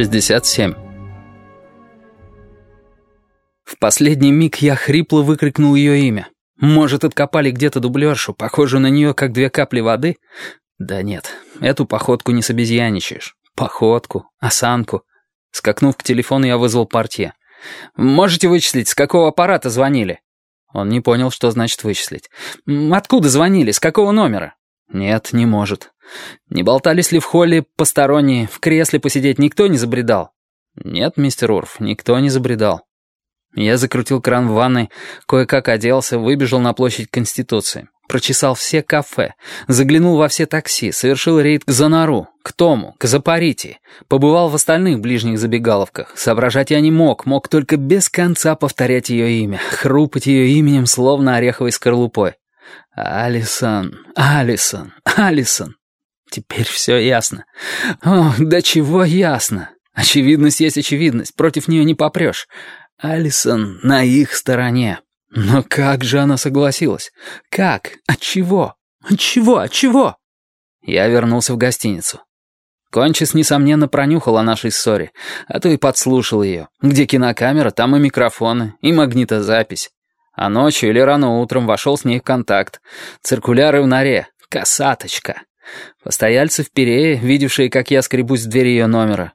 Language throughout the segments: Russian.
67. В последний миг я хрипло выкрикнул ее имя. Может, откопали где-то дублершу, похожую на нее, как две капли воды? Да нет, эту походку не собезьяничаешь. Походку, осанку. Скакнув к телефону, я вызвал портье. «Можете вычислить, с какого аппарата звонили?» Он не понял, что значит вычислить. «Откуда звонили? С какого номера?» «Нет, не может. Не болтались ли в холле посторонние, в кресле посидеть никто не забредал?» «Нет, мистер Урф, никто не забредал». Я закрутил кран в ванной, кое-как оделся, выбежал на площадь Конституции. Прочесал все кафе, заглянул во все такси, совершил рейд к Занару, к Тому, к Запорите. Побывал в остальных ближних забегаловках. Соображать я не мог, мог только без конца повторять ее имя, хрупать ее именем, словно ореховой скорлупой. Алисон, Алисон, Алисон. Теперь все ясно. Ох, да чего ясно. Очевидность есть очевидность, против нее не попрешь. Алисон на их стороне. Но как же она согласилась? Как? От чего? От чего? От чего? Я вернулся в гостиницу. Кончис, несомненно, пронюхал о нашей ссоре, а то и подслушал ее. Где кинокамера, там и микрофоны, и магнитозапись. А ночью или рано утром вошел с ней в контакт. Циркуляры в норе. Косаточка. Постояльцы в Перее, видевшие, как я скребусь в дверь ее номера.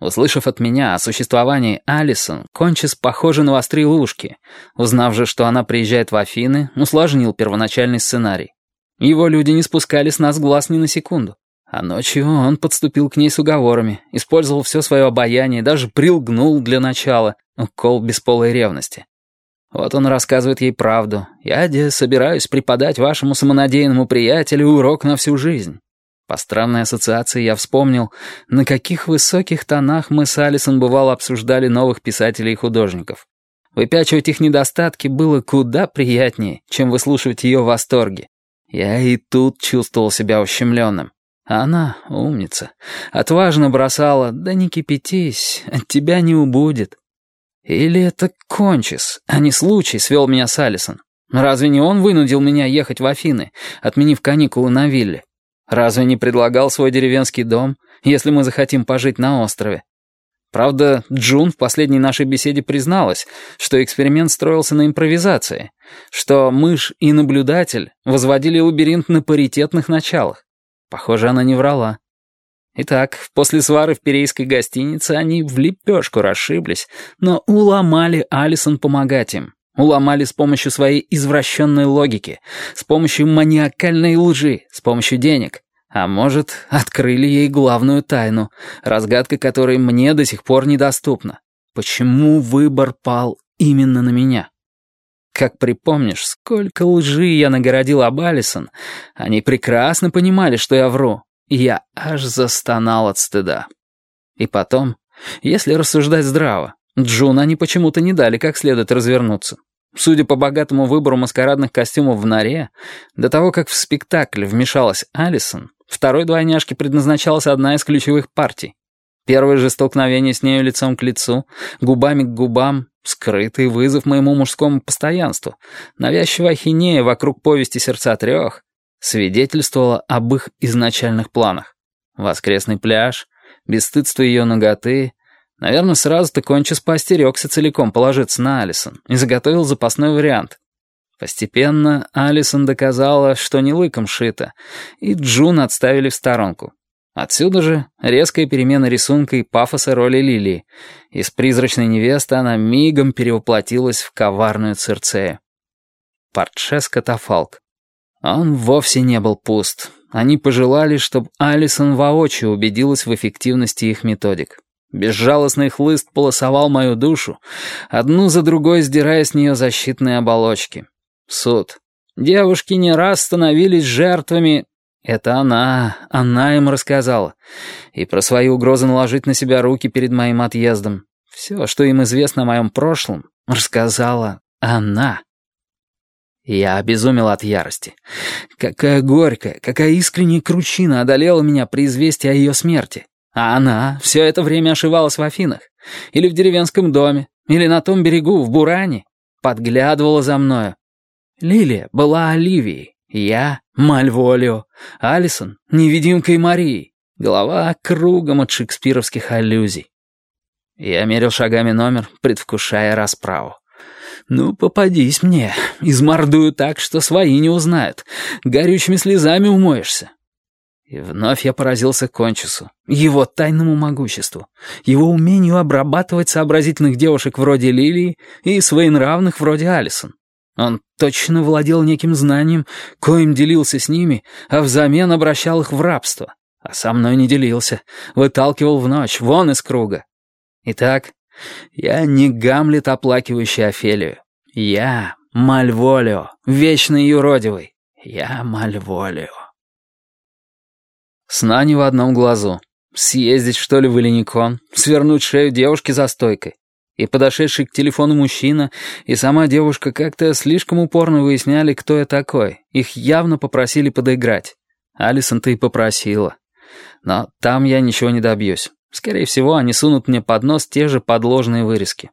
Услышав от меня о существовании Алисон, Кончис, похоже, навострил ушки. Узнав же, что она приезжает в Афины, усложнил первоначальный сценарий. Его люди не спускали с нас глаз ни на секунду. А ночью он подступил к ней с уговорами, использовал все свое обаяние, даже прилгнул для начала, укол бесполой ревности. Вот он рассказывает ей правду. «Я, собираюсь преподать вашему самонадеянному приятелю урок на всю жизнь». По странной ассоциации я вспомнил, на каких высоких тонах мы с Алисон бывало обсуждали новых писателей и художников. Выпячивать их недостатки было куда приятнее, чем выслушивать ее восторги. Я и тут чувствовал себя ущемленным. А она, умница, отважно бросала «Да не кипятись, от тебя не убудет». Или это Кончис, а не случай, свел меня с Алисон. Разве не он вынудил меня ехать в Афины, отменив каникулы на вилле? Разве не предлагал свой деревенский дом, если мы захотим пожить на острове? Правда, Джун в последней нашей беседе призналась, что эксперимент строился на импровизации, что мышь и наблюдатель возводили лабиринт на паритетных началах. Похоже, она не врала. Итак, после свары в перейской гостинице они в лепешку расшиблись, но уломали Алисон помогать им. Уломали с помощью своей извращенной логики, с помощью маниакальной лжи, с помощью денег. А может, открыли ей главную тайну, разгадка которой мне до сих пор недоступна. Почему выбор пал именно на меня? Как припомнишь, сколько лжи я нагородил об Алисон, они прекрасно понимали, что я вру, я аж застонал от стыда. И потом, если рассуждать здраво, Джун они почему-то не дали как следует развернуться. Судя по богатому выбору маскарадных костюмов в норе, до того, как в спектакль вмешалась Алисон, второй двойняшке предназначалась одна из ключевых партий. Первое же столкновение с нею лицом к лицу, губами к губам, скрытый вызов моему мужскому постоянству, навязчивая ахинея вокруг повести «Сердца трех», свидетельствовало об их изначальных планах. Воскресный пляж, бесстыдство ее ноготы. Наверное, сразу-то Кончис поостерегся целиком положиться на Алисон и заготовил запасной вариант. Постепенно Алисон доказала, что не лыком шито, и Джун отставили в сторонку. Отсюда же резкая перемена рисунка и пафоса роли Лилии. Из призрачной невесты она мигом перевоплотилась в коварную Цирцею. Портше-скатафалк. Он вовсе не был пуст. Они пожелали, чтобы Алисон воочию убедилась в эффективности их методик. Безжалостный хлыст полосовал мою душу, одну за другой сдирая с нее защитные оболочки. Суд. Девушки не раз становились жертвами... Это она, она им рассказала. И про свои угрозы наложить на себя руки перед моим отъездом. Все, что им известно о моем прошлом, рассказала она. Я обезумел от ярости. Какая горькая, какая искренняя кручина одолела меня при известии о ее смерти. А она все это время ошивалась в Афинах. Или в деревенском доме, или на том берегу, в Буране. Подглядывала за мною. Лилия была Оливией, я — Мальволио, Алисон — невидимкой Марии. Голова кругом от шекспировских аллюзий. Я мерил шагами номер, предвкушая расправу. «Ну, попадись мне. Измордую так, что свои не узнают. Горючими слезами умоешься». И вновь я поразился Кончису, его тайному могуществу, его умению обрабатывать сообразительных девушек вроде Лилии и своенравных вроде Алисон. Он точно владел неким знанием, коим делился с ними, а взамен обращал их в рабство. А со мной не делился, выталкивал в ночь, вон из круга. Итак, я не Гамлет, оплакивающий Офелию. Я Мальволио, вечный юродивый. Я Мальволио. Сна не в одном глазу. Съездить, что ли, в Элиникон, свернуть шею девушки за стойкой. И подошедший к телефону мужчина, и сама девушка как-то слишком упорно выясняли, кто я такой. Их явно попросили подыграть. Алисон-то и попросила. Но там я ничего не добьюсь. Скорее всего, они сунут мне под нос те же подложные вырезки.